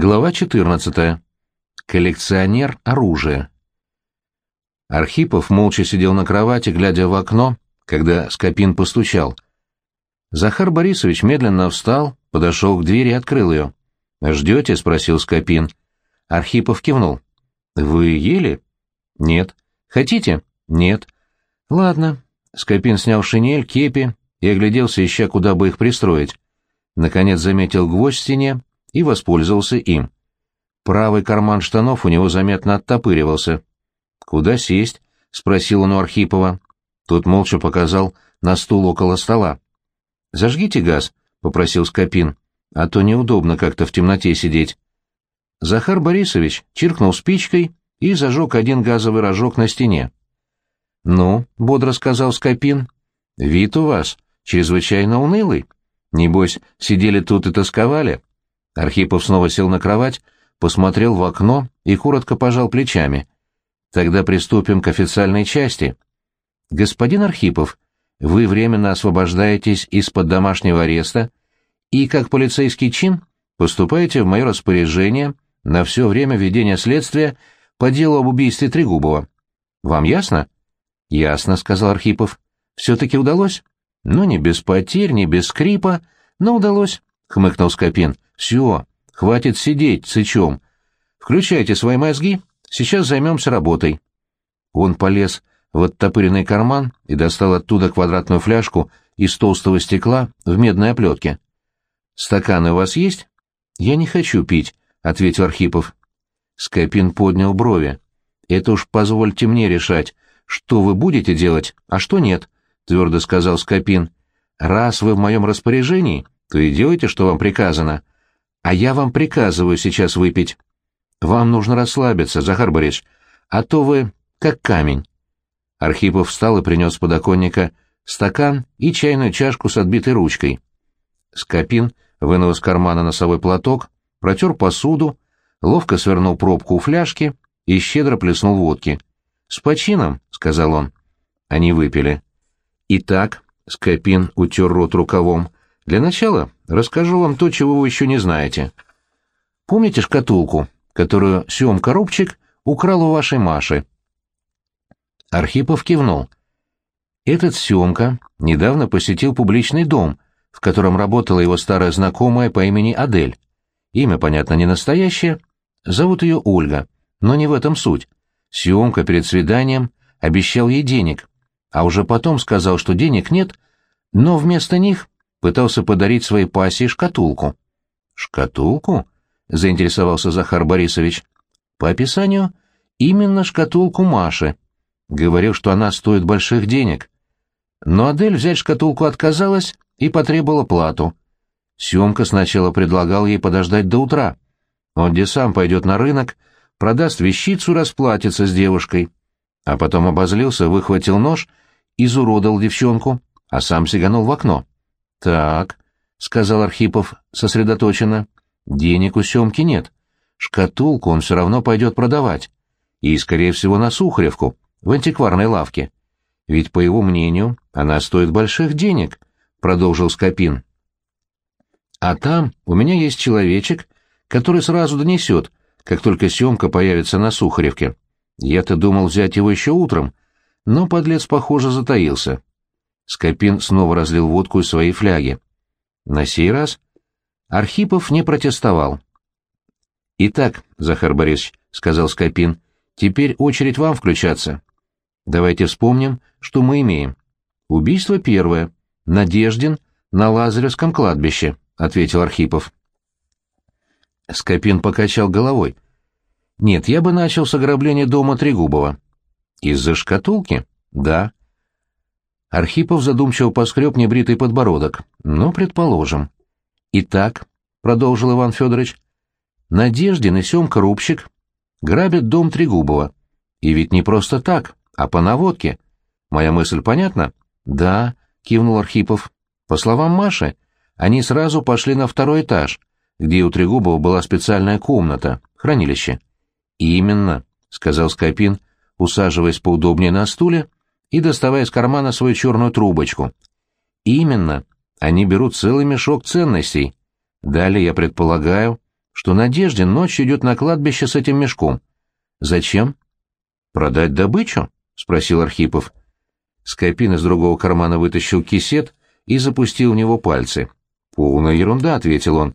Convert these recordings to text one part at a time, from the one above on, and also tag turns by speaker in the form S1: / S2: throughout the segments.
S1: Глава 14. Коллекционер оружия. Архипов молча сидел на кровати, глядя в окно, когда Скопин постучал. Захар Борисович медленно встал, подошел к двери и открыл ее. «Ждете?» — спросил Скопин. Архипов кивнул. «Вы ели?» «Нет». «Хотите?» «Нет». «Ладно». Скопин снял шинель, кепи и огляделся, ища, куда бы их пристроить. Наконец заметил гвоздь в стене, и воспользовался им. Правый карман штанов у него заметно оттопыривался. «Куда сесть?» — спросил он у Архипова. Тот молча показал на стул около стола. «Зажгите газ», — попросил Скопин, — «а то неудобно как-то в темноте сидеть». Захар Борисович чиркнул спичкой и зажег один газовый рожок на стене. «Ну», — бодро сказал Скопин, — «вид у вас чрезвычайно унылый. Небось, сидели тут и тосковали». Архипов снова сел на кровать, посмотрел в окно и коротко пожал плечами. «Тогда приступим к официальной части. Господин Архипов, вы временно освобождаетесь из-под домашнего ареста и, как полицейский чин, поступаете в мое распоряжение на все время ведения следствия по делу об убийстве Трегубова. Вам ясно?» «Ясно», — сказал Архипов. «Все-таки удалось?» «Ну, не без потерь, не без скрипа, но удалось», — хмыкнул Скопин. Все, хватит сидеть цычом. Включайте свои мозги, сейчас займемся работой. Он полез в оттопыренный карман и достал оттуда квадратную фляжку из толстого стекла в медной оплетке. «Стаканы у вас есть?» «Я не хочу пить», — ответил Архипов. Скопин поднял брови. «Это уж позвольте мне решать, что вы будете делать, а что нет», — твердо сказал Скопин. «Раз вы в моем распоряжении, то и делайте, что вам приказано а я вам приказываю сейчас выпить. Вам нужно расслабиться, Захар Борисович, а то вы как камень. Архипов встал и принес с подоконника стакан и чайную чашку с отбитой ручкой. Скопин вынул из кармана носовой платок, протер посуду, ловко свернул пробку у фляжки и щедро плеснул водки. «С почином», — сказал он. Они выпили. «Итак», — Скопин утер рот рукавом, для начала расскажу вам то, чего вы еще не знаете. Помните шкатулку, которую Сем Коробчик украл у вашей Маши? Архипов кивнул. Этот Семка недавно посетил публичный дом, в котором работала его старая знакомая по имени Адель. Имя, понятно, не настоящее. Зовут ее Ольга, но не в этом суть. Семка перед свиданием обещал ей денег, а уже потом сказал, что денег нет, но вместо них пытался подарить своей пассии шкатулку. «Шкатулку?» — заинтересовался Захар Борисович. «По описанию, именно шкатулку Маши. Говорил, что она стоит больших денег. Но Адель взять шкатулку отказалась и потребовала плату. Семка сначала предлагал ей подождать до утра. Он где сам пойдет на рынок, продаст вещицу, расплатится с девушкой. А потом обозлился, выхватил нож, изуродовал девчонку, а сам сиганул в окно. «Так», — сказал Архипов сосредоточенно, — «денег у Семки нет. Шкатулку он все равно пойдет продавать. И, скорее всего, на Сухаревку, в антикварной лавке. Ведь, по его мнению, она стоит больших денег», — продолжил Скопин. «А там у меня есть человечек, который сразу донесет, как только Семка появится на Сухаревке. Я-то думал взять его еще утром, но подлец, похоже, затаился. Скопин снова разлил водку из своей фляги. На сей раз Архипов не протестовал. «Итак, Захар Борисович», — сказал Скопин, — «теперь очередь вам включаться. Давайте вспомним, что мы имеем. Убийство первое. Надеждин на Лазаревском кладбище», — ответил Архипов. Скопин покачал головой. «Нет, я бы начал с ограбления дома Трегубова». «Из-за шкатулки?» «Да». Архипов задумчиво поскреб небритый подбородок. «Ну, предположим». «Итак», — продолжил Иван Федорович, — «Надеждин и Семка Рубчик грабят дом Трегубова. И ведь не просто так, а по наводке. Моя мысль понятна?» «Да», — кивнул Архипов. «По словам Маши, они сразу пошли на второй этаж, где у Трегубова была специальная комната, хранилище». «Именно», — сказал Скопин, усаживаясь поудобнее на стуле, — и доставая из кармана свою черную трубочку. Именно, они берут целый мешок ценностей. Далее я предполагаю, что Надеждин ночью идет на кладбище с этим мешком. Зачем? Продать добычу? спросил Архипов. Скопин из другого кармана вытащил кисет и запустил в него пальцы. «Полная ерунда», — ответил он.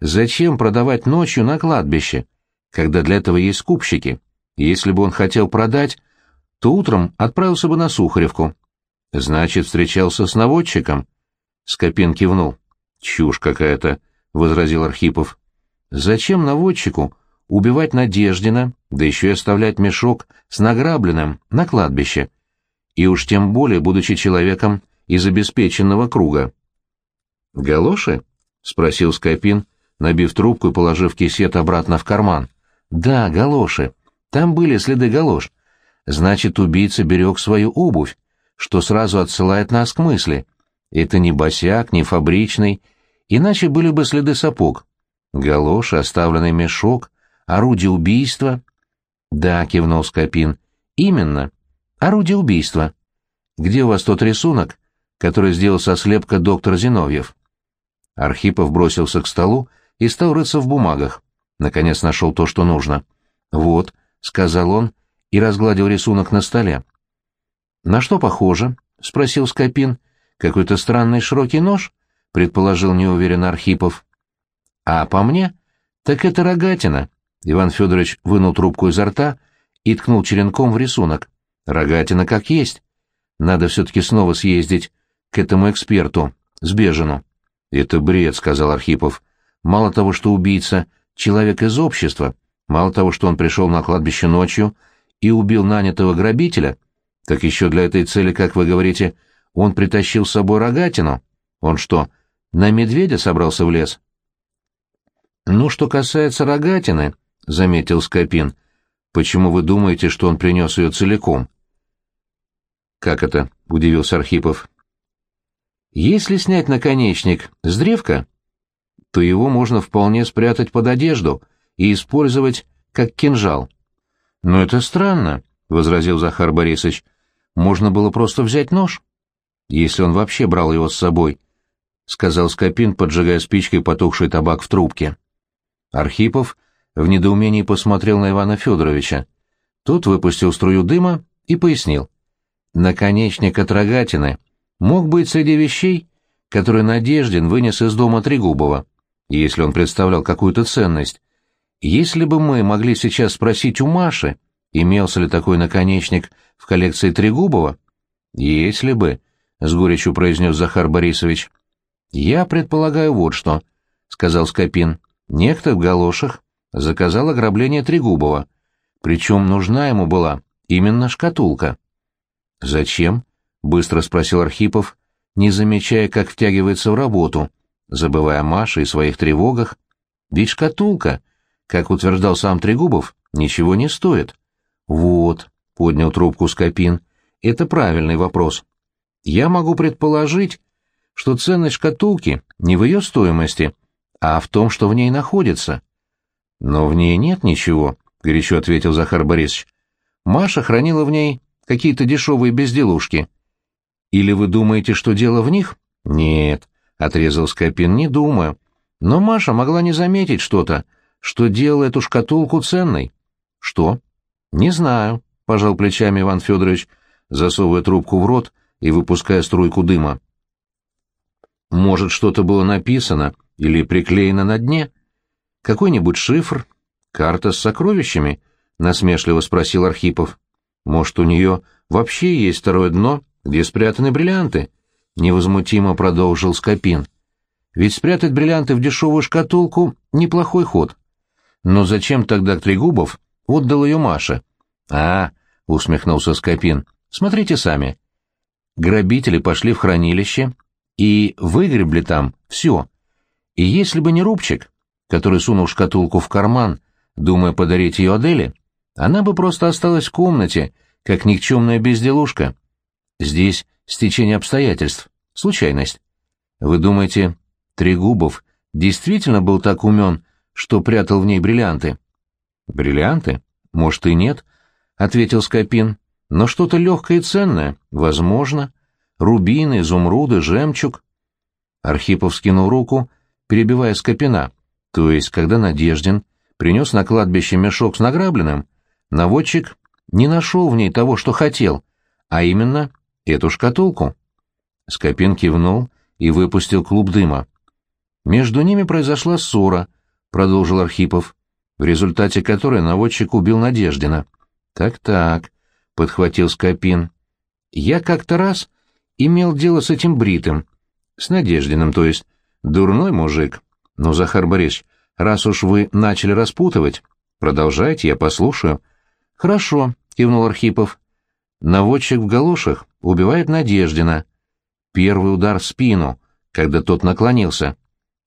S1: «Зачем продавать ночью на кладбище, когда для этого есть скупщики? Если бы он хотел продать, то утром отправился бы на Сухаревку». «Значит, встречался с наводчиком?» Скопин кивнул. «Чушь какая-то», — возразил Архипов. «Зачем наводчику убивать Надеждина, да еще и оставлять мешок с награбленным на кладбище? И уж тем более, будучи человеком из обеспеченного круга». «Галоши?» — спросил Скопин, набив трубку и положив кисет обратно в карман. «Да, галоши. Там были следы галош. Значит, убийца берег свою обувь, что сразу отсылает нас к мысли. Это не босяк, не фабричный, иначе были бы следы сапог. Галоши, оставленный мешок, орудие убийства. Да, кивнул Скопин. Именно. Орудие убийства. Где у вас тот рисунок, который сделал со слепка доктор Зиновьев? Архипов бросился к столу и стал рыться в бумагах. Наконец нашел то, что нужно. «Вот», — сказал он и разгладил рисунок на столе. «На что похоже?» — спросил Скопин. «Какой-то странный широкий нож?» — предположил неуверенно Архипов. «А по мне? Так это рогатина». Иван Федорович вынул трубку изо рта и ткнул черенком в рисунок. «Рогатина как есть. Надо все-таки снова съездить к этому эксперту, с Бежину». «Это бред», — сказал Архипов. «Мало того, что убийца — человек из общества, мало того, что он пришел на кладбище ночью и убил нанятого грабителя, так еще для этой цели, как вы говорите, он притащил с собой рогатину. Он что, на медведя собрался в лес? Ну, что касается рогатины, — заметил Скопин, — почему вы думаете, что он принес ее целиком? Как это? — удивился Архипов. Если снять наконечник с древка, то его можно вполне спрятать под одежду и использовать как кинжал. Но это странно, — возразил Захар Борисович можно было просто взять нож. Если он вообще брал его с собой, — сказал Скопин, поджигая спичкой потухший табак в трубке. Архипов в недоумении посмотрел на Ивана Федоровича. Тот выпустил струю дыма и пояснил. Наконечник от рогатины мог быть среди вещей, которые Надеждин вынес из дома Трегубова, если он представлял какую-то ценность. Если бы мы могли сейчас спросить у Маши, имелся ли такой наконечник в коллекции Трегубова? Если бы, — с горечью произнес Захар Борисович. Я предполагаю вот что, — сказал Скопин. Некто в галошах заказал ограбление Трегубова, причем нужна ему была именно шкатулка. Зачем? — быстро спросил Архипов, не замечая, как втягивается в работу, забывая о Маше и своих тревогах. Ведь шкатулка, как утверждал сам Трегубов, ничего не стоит. Вот, — поднял трубку Скопин. «Это правильный вопрос. Я могу предположить, что ценность шкатулки не в ее стоимости, а в том, что в ней находится». «Но в ней нет ничего», — горячо ответил Захар Борисович. «Маша хранила в ней какие-то дешевые безделушки». «Или вы думаете, что дело в них?» «Нет», — отрезал Скопин, — «не думаю. Но Маша могла не заметить что-то, что делало эту шкатулку ценной». «Что?» «Не знаю», — пожал плечами Иван Федорович, засовывая трубку в рот и выпуская струйку дыма. «Может, что-то было написано или приклеено на дне? Какой-нибудь шифр? Карта с сокровищами?» — насмешливо спросил Архипов. «Может, у нее вообще есть второе дно, где спрятаны бриллианты?» — невозмутимо продолжил Скопин. «Ведь спрятать бриллианты в дешевую шкатулку — неплохой ход. Но зачем тогда Трегубов отдал ее Маше?» «А, — усмехнулся Скопин, — смотрите сами. Грабители пошли в хранилище и выгребли там все. И если бы не Рубчик, который сунул шкатулку в карман, думая подарить ее Аделе, она бы просто осталась в комнате, как никчемная безделушка. Здесь стечение обстоятельств, случайность. Вы думаете, Трегубов действительно был так умен, что прятал в ней бриллианты? Бриллианты? Может и нет, — ответил Скопин. — Но что-то легкое и ценное, возможно. Рубины, изумруды, жемчуг. Архипов скинул руку, перебивая Скопина. То есть, когда Надеждин принес на кладбище мешок с награбленным, наводчик не нашел в ней того, что хотел, а именно эту шкатулку. Скопин кивнул и выпустил клуб дыма. Между ними произошла ссора, продолжил Архипов, в результате которой наводчик убил Надеждина. Так-так, подхватил Скопин. Я как-то раз имел дело с этим бритым, с Надеждиным, то есть, дурной мужик. Но, Захар Борисович, раз уж вы начали распутывать, продолжайте, я послушаю. Хорошо, кивнул Архипов. Наводчик в галошах убивает Надеждина. Первый удар в спину, когда тот наклонился.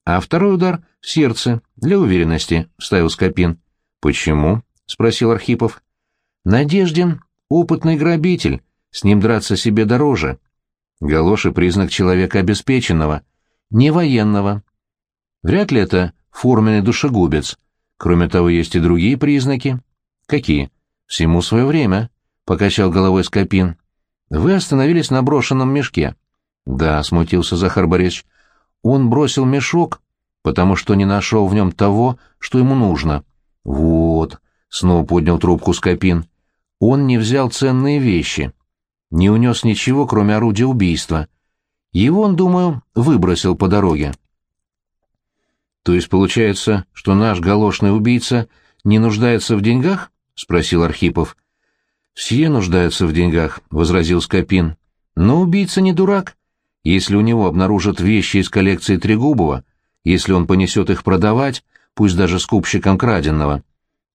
S1: А второй удар сердце, для уверенности, вставил Скопин. Почему? спросил Архипов. Надеждин — опытный грабитель, с ним драться себе дороже. Галоши — признак человека обеспеченного, не военного. Вряд ли это форменный душегубец. Кроме того, есть и другие признаки. Какие? Всему свое время, — покачал головой Скопин. Вы остановились на брошенном мешке. Да, — смутился Захар Борисович. Он бросил мешок, потому что не нашел в нем того, что ему нужно. Вот, — снова поднял трубку Скопин. Он не взял ценные вещи. Не унес ничего, кроме орудия убийства. Его он, думаю, выбросил по дороге. То есть получается, что наш галошный убийца не нуждается в деньгах? спросил Архипов. Все нуждаются в деньгах, возразил Скопин. Но убийца не дурак. Если у него обнаружат вещи из коллекции Трегубова, если он понесет их продавать, пусть даже скупщикам краденного,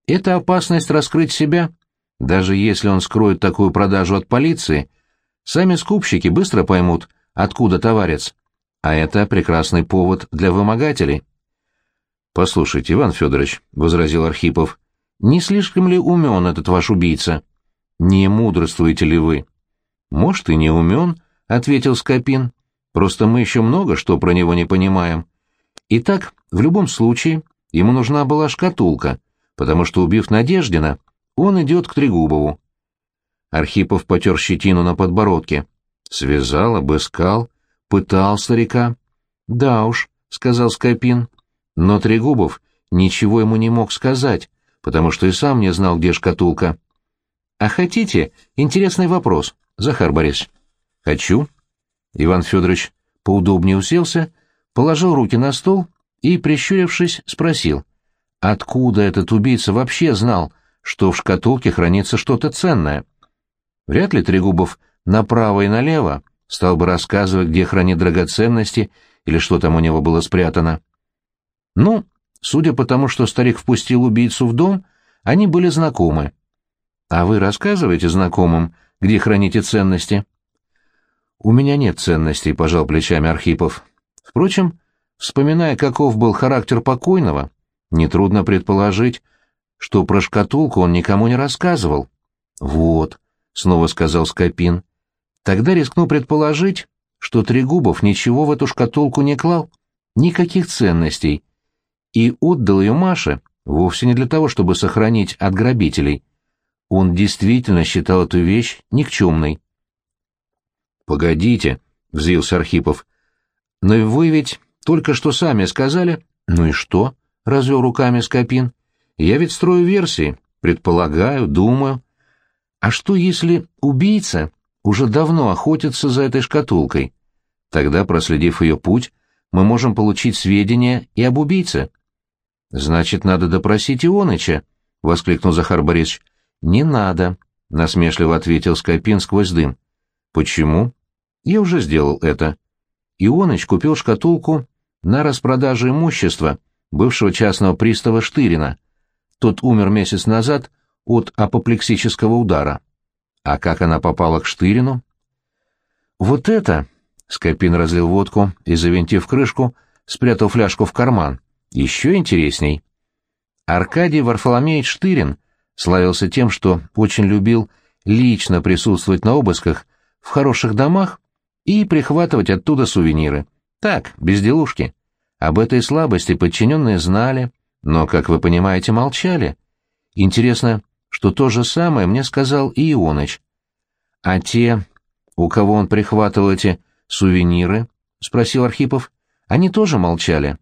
S1: это опасность раскрыть себя. Даже если он скроет такую продажу от полиции, сами скупщики быстро поймут, откуда товарец. А это прекрасный повод для вымогателей. «Послушайте, Иван Федорович», — возразил Архипов, — «не слишком ли умен этот ваш убийца? Не мудрствуете ли вы?» «Может, и не умен», — ответил Скопин. «Просто мы еще много что про него не понимаем. Итак, в любом случае, ему нужна была шкатулка, потому что, убив Надеждина, он идет к Трегубову». Архипов потер щетину на подбородке. Связал, обыскал, пытал старика. «Да уж», — сказал Скопин, — но Трегубов ничего ему не мог сказать, потому что и сам не знал, где шкатулка. «А хотите? Интересный вопрос, Захар Борисович». «Хочу». Иван Федорович поудобнее уселся, положил руки на стол и, прищурившись, спросил, откуда этот убийца вообще знал, что в шкатулке хранится что-то ценное? Вряд ли Трегубов направо и налево стал бы рассказывать, где хранит драгоценности или что там у него было спрятано. Ну, судя по тому, что старик впустил убийцу в дом, они были знакомы. А вы рассказываете знакомым, где храните ценности? У меня нет ценностей, пожал плечами Архипов. Впрочем, вспоминая, каков был характер покойного, нетрудно предположить, что про шкатулку он никому не рассказывал. Вот, снова сказал Скопин. Тогда рискну предположить, что Трегубов ничего в эту шкатулку не клал, никаких ценностей, и отдал ее Маше вовсе не для того, чтобы сохранить от грабителей. Он действительно считал эту вещь никчемной. «Погодите», — взвился Архипов, — «но вы ведь только что сами сказали...» «Ну и что?» — развел руками Скопин. «Я ведь строю версии, предполагаю, думаю. А что, если убийца уже давно охотится за этой шкатулкой? Тогда, проследив ее путь, мы можем получить сведения и об убийце». Значит, надо допросить Ионыча, — воскликнул Захар Борисович. Не надо, — насмешливо ответил Скопин сквозь дым. Почему? Я уже сделал это. Ионыч купил шкатулку на распродаже имущества бывшего частного пристава Штырина. Тот умер месяц назад от апоплексического удара. А как она попала к Штырину? Вот это, — Скопин разлил водку и, завинтив крышку, спрятал фляжку в карман. Еще интересней. Аркадий Варфоломеевич Штырин славился тем, что очень любил лично присутствовать на обысках в хороших домах и прихватывать оттуда сувениры. Так, безделушки. Об этой слабости подчиненные знали, но, как вы понимаете, молчали. Интересно, что то же самое мне сказал и Ионыч. А те, у кого он прихватывал эти сувениры, — спросил Архипов, — они тоже молчали.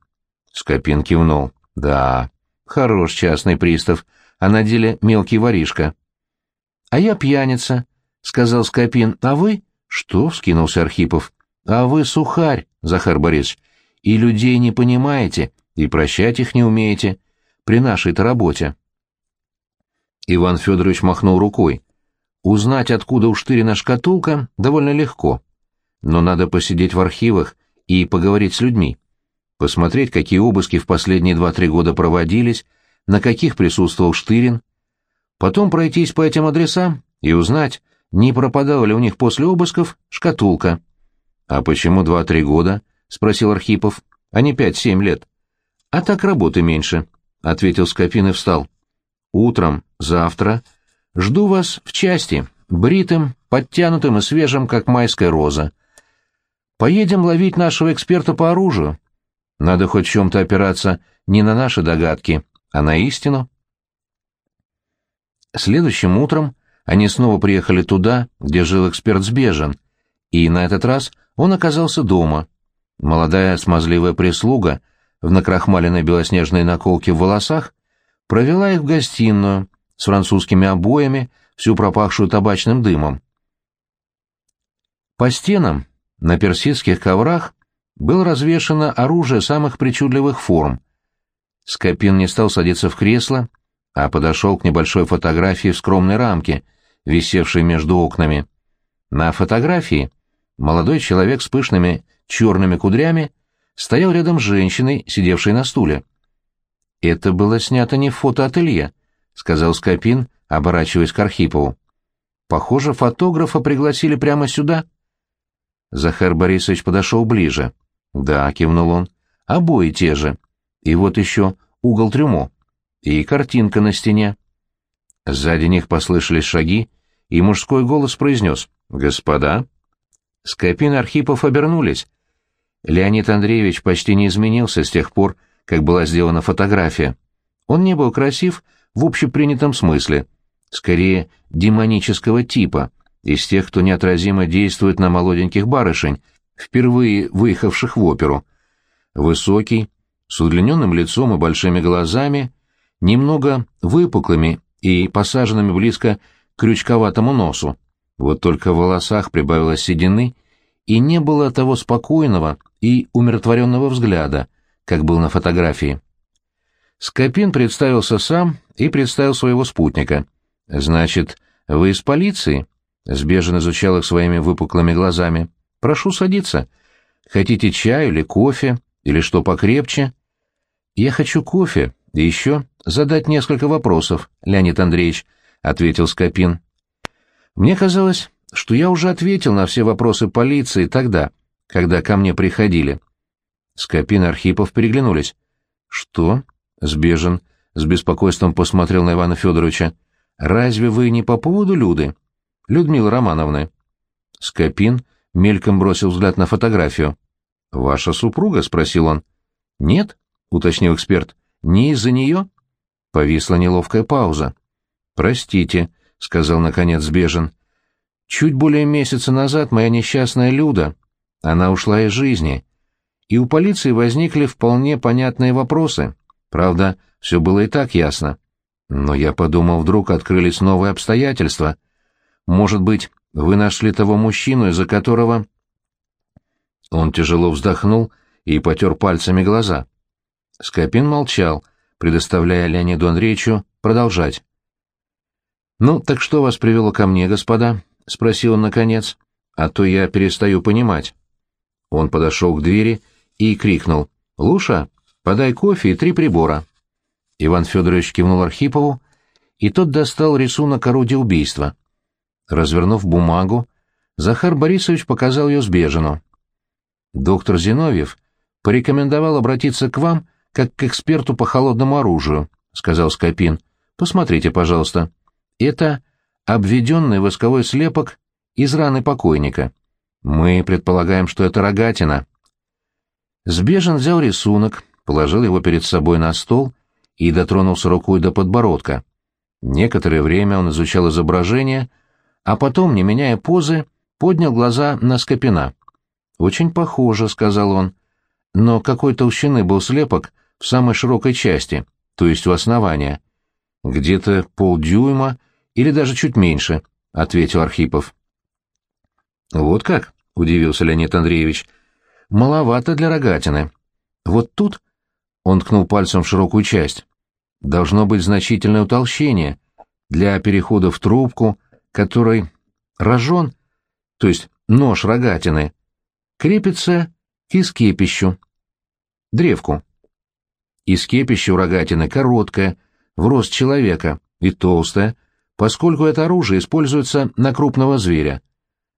S1: Скопин кивнул. Да, хорош частный пристав, а на деле мелкий воришка. — А я пьяница, — сказал Скопин. — А вы? — Что? — вскинулся Архипов. — А вы сухарь, Захар Борисович, и людей не понимаете, и прощать их не умеете при нашей-то работе. Иван Федорович махнул рукой. Узнать, откуда у Штырина шкатулка, довольно легко. Но надо посидеть в архивах и поговорить с людьми. Посмотреть, какие обыски в последние два-три года проводились, на каких присутствовал Штырин. Потом пройтись по этим адресам и узнать, не пропадала ли у них после обысков шкатулка. — А почему два-три года? — спросил Архипов. — А не пять-семь лет. — А так работы меньше, — ответил Скопин и встал. — Утром, завтра, жду вас в части, бритым, подтянутым и свежим, как майская роза. Поедем ловить нашего эксперта по оружию. Надо хоть в чем-то опираться не на наши догадки, а на истину. Следующим утром они снова приехали туда, где жил эксперт Сбежен, и на этот раз он оказался дома. Молодая смазливая прислуга в накрахмаленной белоснежной наколке в волосах провела их в гостиную с французскими обоями, всю пропахшую табачным дымом. По стенам на персидских коврах было развешано оружие самых причудливых форм. Скопин не стал садиться в кресло, а подошел к небольшой фотографии в скромной рамке, висевшей между окнами. На фотографии молодой человек с пышными черными кудрями стоял рядом с женщиной, сидевшей на стуле. «Это было снято не в фотоателье», — сказал Скопин, оборачиваясь к Архипову. «Похоже, фотографа пригласили прямо сюда». Захар Борисович подошел ближе. «Да», — кивнул он, — «обои те же. И вот еще угол трюмо. И картинка на стене». Сзади них послышались шаги, и мужской голос произнес «Господа». Скопин Архипов обернулись. Леонид Андреевич почти не изменился с тех пор, как была сделана фотография. Он не был красив в общепринятом смысле, скорее демонического типа, из тех, кто неотразимо действует на молоденьких барышень, впервые выехавших в оперу. Высокий, с удлиненным лицом и большими глазами, немного выпуклыми и посаженными близко к крючковатому носу. Вот только в волосах прибавилось седины, и не было того спокойного и умиротворенного взгляда, как был на фотографии. Скопин представился сам и представил своего спутника. «Значит, вы из полиции?» Сбежен изучал их своими выпуклыми глазами. «Прошу садиться. Хотите чаю или кофе, или что покрепче?» «Я хочу кофе, и еще задать несколько вопросов, Леонид Андреевич», — ответил Скопин. «Мне казалось, что я уже ответил на все вопросы полиции тогда, когда ко мне приходили». Скопин и Архипов переглянулись. «Что?» — Сбежен с беспокойством посмотрел на Ивана Федоровича. «Разве вы не по поводу Люды?» Людмила Романовна. Скопин мельком бросил взгляд на фотографию. «Ваша супруга?» — спросил он. «Нет», — уточнил эксперт. «Не из-за нее?» Повисла неловкая пауза. «Простите», — сказал наконец Сбежен. «Чуть более месяца назад моя несчастная Люда, она ушла из жизни, и у полиции возникли вполне понятные вопросы. Правда, все было и так ясно. Но я подумал, вдруг открылись новые обстоятельства — может быть, вы нашли того мужчину, из-за которого...» Он тяжело вздохнул и потер пальцами глаза. Скопин молчал, предоставляя Леониду Андреевичу продолжать. «Ну, так что вас привело ко мне, господа?» — спросил он наконец. «А то я перестаю понимать». Он подошел к двери и крикнул. «Луша, подай кофе и три прибора». Иван Федорович кивнул Архипову, и тот достал рисунок орудия убийства. Развернув бумагу, Захар Борисович показал ее Сбежину. «Доктор Зиновьев порекомендовал обратиться к вам как к эксперту по холодному оружию», — сказал Скопин. «Посмотрите, пожалуйста. Это обведенный восковой слепок из раны покойника. Мы предполагаем, что это рогатина». Сбежин взял рисунок, положил его перед собой на стол и дотронулся рукой до подбородка. Некоторое время он изучал изображение — а потом, не меняя позы, поднял глаза на Скопина. «Очень похоже», — сказал он. «Но какой толщины был слепок в самой широкой части, то есть у основания. Где-то полдюйма или даже чуть меньше, — ответил Архипов. Вот как? — удивился Леонид Андреевич. Маловато для рогатины. Вот тут, — он ткнул пальцем в широкую часть, — должно быть значительное утолщение для перехода в трубку, который рожон, то есть нож рогатины, крепится к искепищу, древку. Искепище у рогатины короткое, в рост человека, и толстое, поскольку это оружие используется на крупного зверя.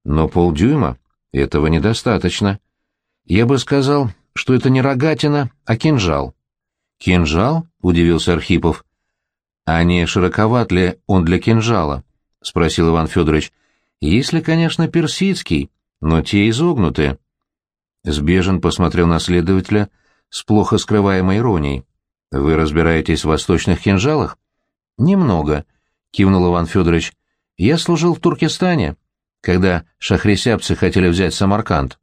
S1: Но полдюйма этого недостаточно. Я бы сказал, что это не рогатина, а кинжал. «Кинжал?» — удивился Архипов. «А не широковат ли он для кинжала?» — спросил Иван Федорович. «Если, конечно, персидский, но те изогнутые». Сбежен посмотрел на следователя с плохо скрываемой иронией. «Вы разбираетесь в восточных кинжалах?» «Немного», — кивнул Иван Федорович. «Я служил в Туркестане, когда шахрисябцы хотели взять Самарканд».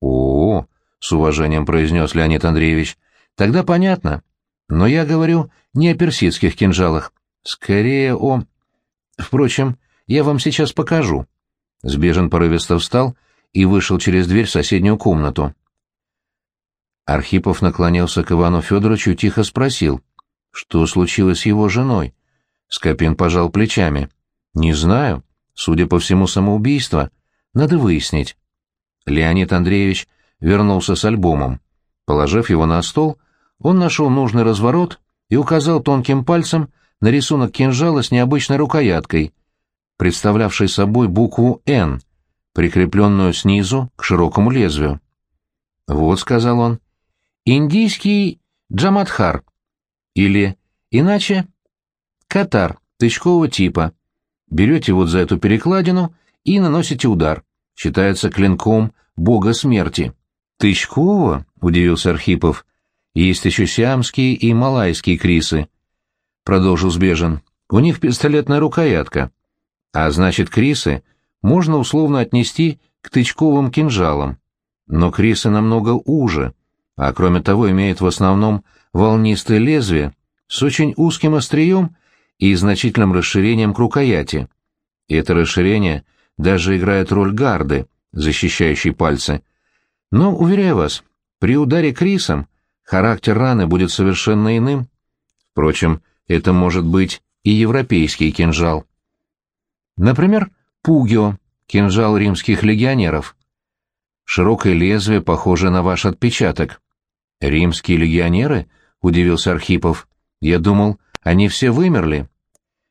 S1: «О-о-о», — с уважением произнес Леонид Андреевич, — «тогда понятно. Но я говорю не о персидских кинжалах, скорее о... Впрочем, я вам сейчас покажу». Сбежен порывисто встал и вышел через дверь в соседнюю комнату. Архипов наклонился к Ивану Федоровичу и тихо спросил, что случилось с его женой. Скопин пожал плечами. «Не знаю. Судя по всему, самоубийство. Надо выяснить». Леонид Андреевич вернулся с альбомом. Положив его на стол, он нашел нужный разворот и указал тонким пальцем на рисунок кинжала с необычной рукояткой, представлявшей собой букву «Н», прикрепленную снизу к широкому лезвию. «Вот», — сказал он, — «индийский джамадхар, или, иначе, катар, тычкового типа. Берете вот за эту перекладину и наносите удар. Считается клинком бога смерти». «Тычкового?» — удивился Архипов. «Есть еще сиамские и малайские крисы», — продолжил Сбежин. «У них пистолетная рукоятка. А значит, крисы можно условно отнести к тычковым кинжалам. Но крисы намного уже, а кроме того имеют в основном волнистое лезвие с очень узким острием и значительным расширением к рукояти. И это расширение даже играет роль гарды, защищающей пальцы. Но, уверяю вас, при ударе крисом характер раны будет совершенно иным. Впрочем, это может быть и европейский кинжал. Например, пугио, кинжал римских легионеров. Широкое лезвие, похоже на ваш отпечаток. «Римские легионеры?» — удивился Архипов. «Я думал, они все вымерли».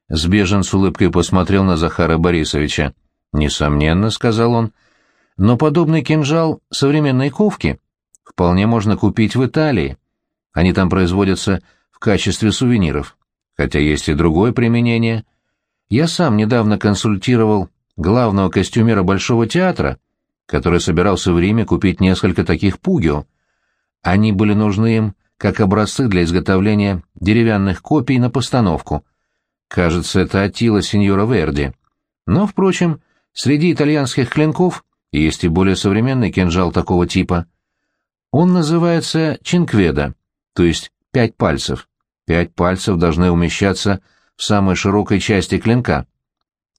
S1: Сбежен с улыбкой посмотрел на Захара Борисовича. «Несомненно», — сказал он, — «но подобный кинжал современной ковки вполне можно купить в Италии. Они там производятся в качестве сувениров. Хотя есть и другое применение. Я сам недавно консультировал главного костюмера Большого театра, который собирался в Риме купить несколько таких пугио. Они были нужны им как образцы для изготовления деревянных копий на постановку. Кажется, это Атила сеньора Верди. Но, впрочем, среди итальянских клинков есть и более современный кинжал такого типа. Он называется чинкведа, то есть пять пальцев. Пять пальцев должны умещаться в самой широкой части клинка.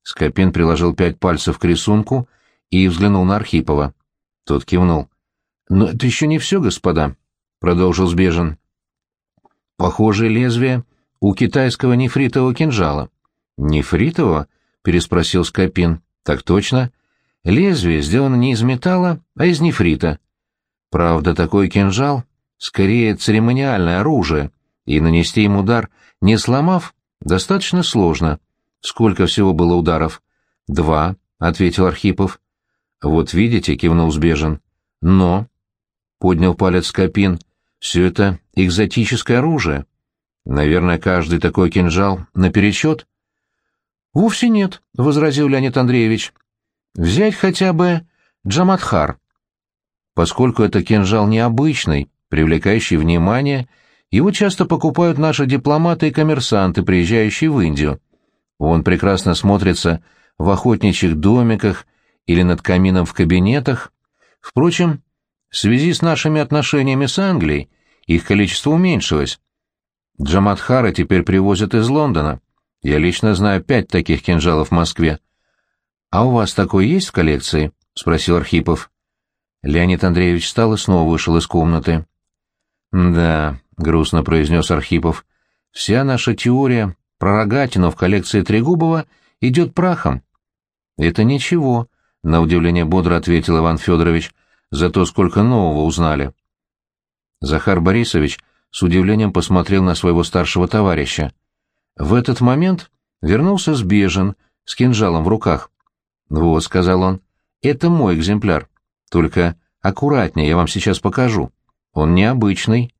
S1: Скопин приложил пять пальцев к рисунку и взглянул на Архипова. Тот кивнул. «Но это еще не все, господа», — продолжил Сбежин. «Похожее лезвие у китайского нефритового кинжала». «Нефритового?» — переспросил Скопин. «Так точно. Лезвие сделано не из металла, а из нефрита. Правда, такой кинжал — скорее церемониальное оружие, и нанести им удар, не сломав, достаточно сложно». Сколько всего было ударов? Два, ответил Архипов. Вот видите, кивнул Сбежин. Но, поднял палец Копин, все это экзотическое оружие. Наверное, каждый такой кинжал наперечет? Вовсе нет, возразил Леонид Андреевич. Взять хотя бы Джамадхар. Поскольку это кинжал необычный, привлекающий внимание, его часто покупают наши дипломаты и коммерсанты, приезжающие в Индию. Он прекрасно смотрится в охотничьих домиках или над камином в кабинетах. Впрочем, в связи с нашими отношениями с Англией их количество уменьшилось. Джамадхара теперь привозят из Лондона. Я лично знаю пять таких кинжалов в Москве. — А у вас такой есть в коллекции? — спросил Архипов. Леонид Андреевич встал и снова вышел из комнаты. — Да, — грустно произнес Архипов, — вся наша теория про рогатину в коллекции Трегубова идет прахом. — Это ничего, — на удивление бодро ответил Иван Федорович, — зато сколько нового узнали. Захар Борисович с удивлением посмотрел на своего старшего товарища. В этот момент вернулся Сбежин с кинжалом в руках. «Вот», — сказал он, — «это мой экземпляр. Только аккуратнее, я вам сейчас покажу. Он необычный».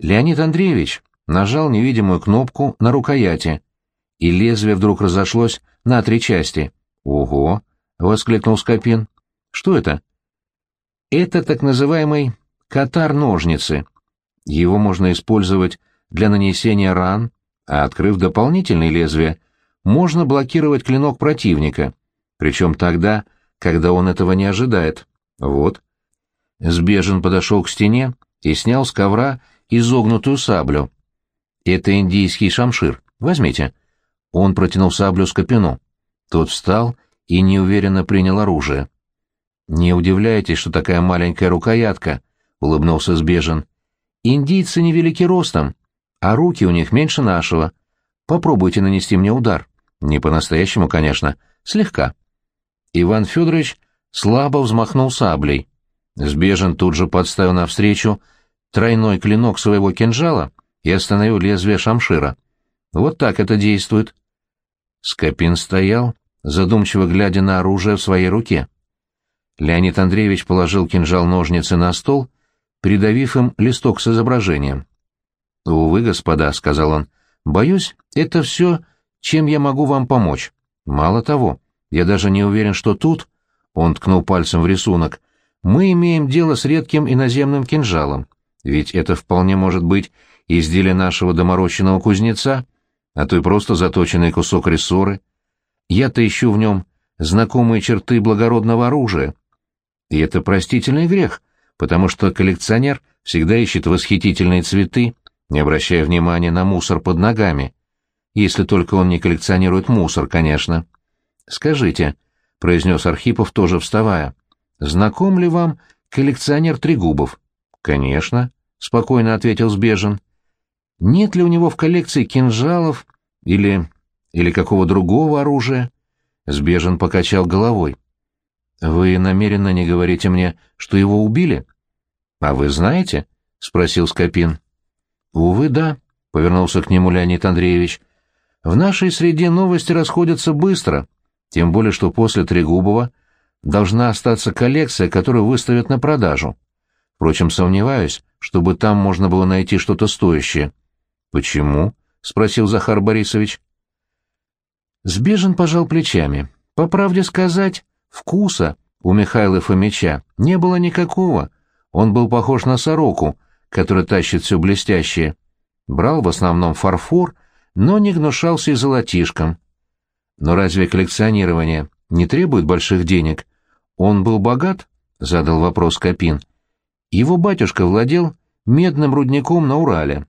S1: Леонид Андреевич нажал невидимую кнопку на рукояти, и лезвие вдруг разошлось на три части. «Ого!» — воскликнул Скопин. «Что это?» «Это так называемый катар-ножницы. Его можно использовать для нанесения ран, а открыв дополнительные лезвия, можно блокировать клинок противника, причем тогда, когда он этого не ожидает. Вот». Сбежен подошел к стене и снял с ковра изогнутую саблю. «Это индийский шамшир. Возьмите». Он протянул саблю Скопину. Тот встал и неуверенно принял оружие. «Не удивляйтесь, что такая маленькая рукоятка», — улыбнулся Сбежен. «Индийцы невелики ростом, а руки у них меньше нашего. Попробуйте нанести мне удар. Не по-настоящему, конечно, слегка». Иван Федорович слабо взмахнул саблей. Сбежен тут же подставил навстречу тройной клинок своего кинжала и остановил лезвие шамшира. Вот так это действует. Скопин стоял, задумчиво глядя на оружие в своей руке. Леонид Андреевич положил кинжал-ножницы на стол, придавив им листок с изображением. «Увы, господа», — сказал он, — «боюсь, это все, чем я могу вам помочь. Мало того, я даже не уверен, что тут...» — он ткнул пальцем в рисунок. «Мы имеем дело с редким иноземным кинжалом. Ведь это вполне может быть изделие нашего доморощенного кузнеца, а то и просто заточенный кусок рессоры. Я-то ищу в нем знакомые черты благородного оружия. И это простительный грех, потому что коллекционер всегда ищет восхитительные цветы, не обращая внимания на мусор под ногами. Если только он не коллекционирует мусор, конечно. «Скажите», — произнес Архипов, тоже вставая, — «знаком ли вам коллекционер Трегубов?» «Конечно», — спокойно ответил Сбежин. «Нет ли у него в коллекции кинжалов или... или какого другого оружия?» Сбежин покачал головой. «Вы намеренно не говорите мне, что его убили?» «А вы знаете?» — спросил Скопин. «Увы, да», — повернулся к нему Леонид Андреевич. «В нашей среде новости расходятся быстро, тем более что после Трегубова должна остаться коллекция, которую выставят на продажу. Впрочем, сомневаюсь, чтобы там можно было найти что-то стоящее. Почему? спросил Захар Борисович. Сбежен пожал плечами. По правде сказать, вкуса у Михаила Фомича не было никакого. Он был похож на сороку, которая тащит все блестящее. Брал в основном фарфор, но не гнушался и золотишком. Но разве коллекционирование не требует больших денег? Он был богат? — задал вопрос Капин. — его батюшка владел медным рудником на Урале,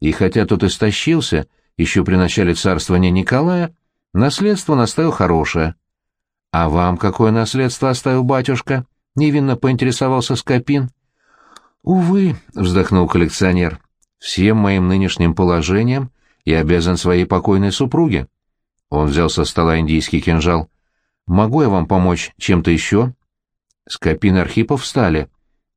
S1: и хотя тот истощился еще при начале царствования Николая, наследство наставил хорошее. — А вам какое наследство оставил батюшка? — невинно поинтересовался Скопин. — Увы, — вздохнул коллекционер, — всем моим нынешним положением я обязан своей покойной супруге. Он взял со стола индийский кинжал. — Могу я вам помочь чем-то еще? Скопин и Архипов встали.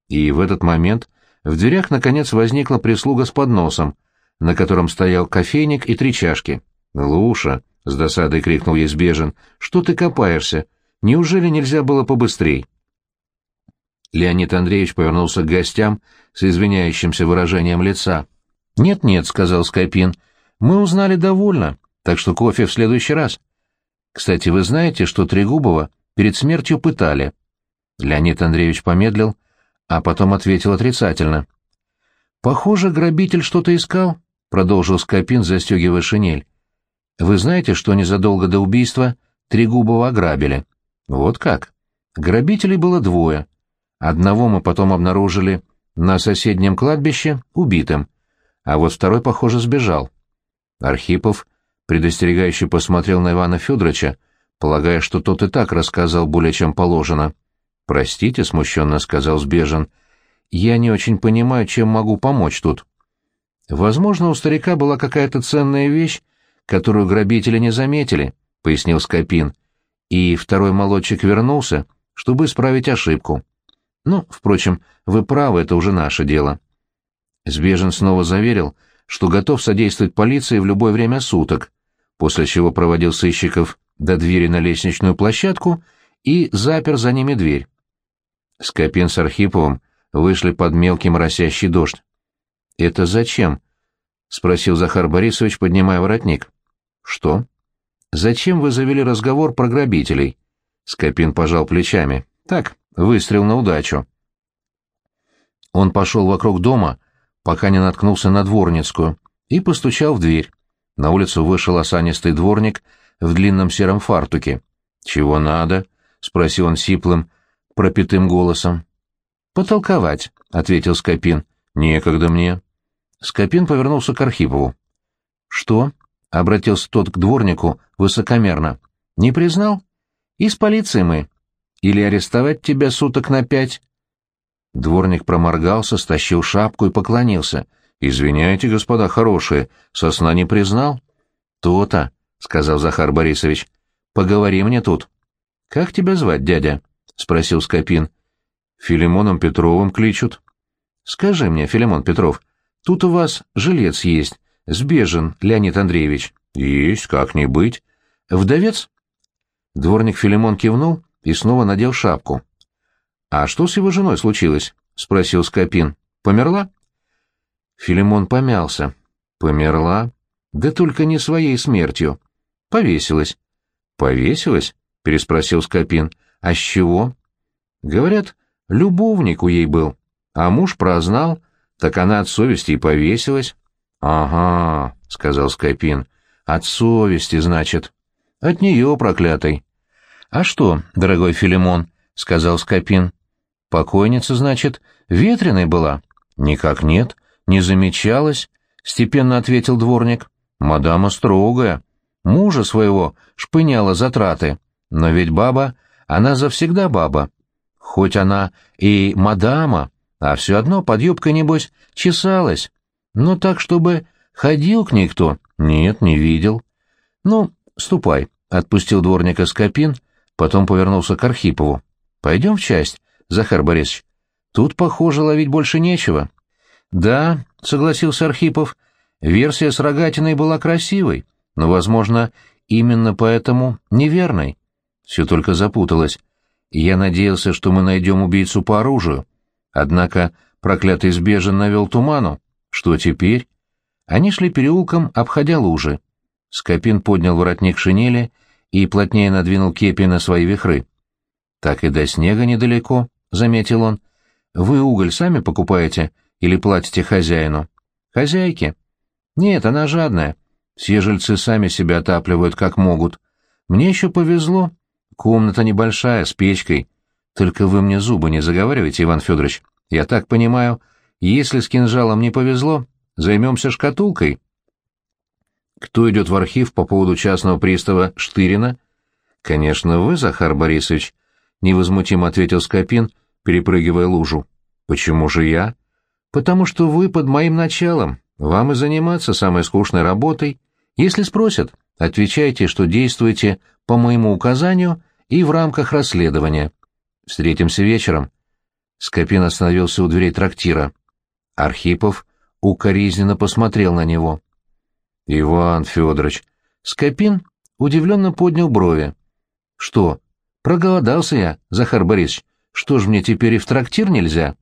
S1: И в этот момент в дверях наконец возникла прислуга с подносом, на котором стоял кофейник и три чашки. «Луша!» — с досадой крикнул Езбежин. «Что ты копаешься? Неужели нельзя было побыстрей?» Леонид Андреевич повернулся к гостям с извиняющимся выражением лица. «Нет-нет», — сказал Скайпин, — «мы узнали довольно, так что кофе в следующий раз. Кстати, вы знаете, что Трегубова перед смертью пытали?» Леонид Андреевич помедлил, — а потом ответил отрицательно. «Похоже, грабитель что-то искал», — продолжил Скопин, застегивая шинель. «Вы знаете, что незадолго до убийства Трегубова ограбили?» «Вот как?» «Грабителей было двое. Одного мы потом обнаружили на соседнем кладбище убитым, а вот второй, похоже, сбежал. Архипов предостерегающе посмотрел на Ивана Федоровича, полагая, что тот и так рассказал более чем положено. «Простите», — смущенно сказал Сбежин, — «я не очень понимаю, чем могу помочь тут». «Возможно, у старика была какая-то ценная вещь, которую грабители не заметили», — пояснил Скопин. «И второй молодчик вернулся, чтобы исправить ошибку. Ну, впрочем, вы правы, это уже наше дело». Сбежин снова заверил, что готов содействовать полиции в любое время суток, после чего проводил сыщиков до двери на лестничную площадку и запер за ними дверь. Скопин с Архиповым вышли под мелкий моросящий дождь. «Это зачем?» — спросил Захар Борисович, поднимая воротник. «Что?» «Зачем вы завели разговор про грабителей?» Скопин пожал плечами. «Так, выстрел на удачу». Он пошел вокруг дома, пока не наткнулся на дворницкую, и постучал в дверь. На улицу вышел осанистый дворник в длинном сером фартуке. «Чего надо?» — спросил он сиплым, пропитым голосом. «Потолковать», — ответил Скопин. «Некогда мне». Скопин повернулся к Архипову. «Что?» — обратился тот к дворнику высокомерно. «Не признал? Из полиции мы. Или арестовать тебя суток на пять?» Дворник проморгался, стащил шапку и поклонился. «Извиняйте, господа хорошие, сосна не признал?» «То-то», — сказал Захар Борисович. «Поговори мне тут». «Как тебя звать, дядя?» — спросил Скопин. «Филимоном Петровым кличут». «Скажи мне, Филимон Петров, тут у вас жилец есть, сбежен, Леонид Андреевич». «Есть, как не быть». «Вдовец?» Дворник Филимон кивнул и снова надел шапку. «А что с его женой случилось?» — спросил Скопин. «Померла?» Филимон помялся. «Померла? Да только не своей смертью. Повесилась». «Повесилась?» — переспросил Скопин. А с чего? Говорят, любовник у ей был, а муж прознал, так она от совести и повесилась. Ага, сказал Скопин. От совести, значит. От нее, проклятой. А что, дорогой Филимон, сказал Скопин. Покойница, значит, ветреной была? Никак нет, не замечалась, степенно ответил дворник. Мадама строгая. Мужа своего шпыняла за траты. Но ведь баба она завсегда баба. Хоть она и мадама, а все одно под юбкой, небось, чесалась. Но так, чтобы ходил к ней кто? Нет, не видел. Ну, ступай, — отпустил дворника Скопин, потом повернулся к Архипову. Пойдем в часть, Захар Борисович. Тут, похоже, ловить больше нечего. Да, — согласился Архипов, — версия с рогатиной была красивой, но, возможно, именно поэтому неверной. Все только запуталось. Я надеялся, что мы найдем убийцу по оружию. Однако проклятый сбежен навел туману. Что теперь? Они шли переулком, обходя лужи. Скопин поднял воротник шинели и плотнее надвинул кепи на свои вихры. «Так и до снега недалеко», — заметил он. «Вы уголь сами покупаете или платите хозяину?» «Хозяйке?» «Нет, она жадная. Все жильцы сами себя отапливают как могут. Мне еще повезло. Комната небольшая, с печкой. Только вы мне зубы не заговаривайте, Иван Федорович. Я так понимаю, если с кинжалом не повезло, займемся шкатулкой. Кто идет в архив по поводу частного пристава Штырина? Конечно, вы, Захар Борисович, невозмутимо ответил Скопин, перепрыгивая лужу. Почему же я? Потому что вы под моим началом. Вам и заниматься самой скучной работой. Если спросят, отвечайте, что действуете по моему указанию и в рамках расследования. Встретимся вечером. Скопин остановился у дверей трактира. Архипов укоризненно посмотрел на него. Иван Федорович. Скопин удивленно поднял брови. Что? Проголодался я, Захар Борисович. Что ж мне теперь и в трактир нельзя?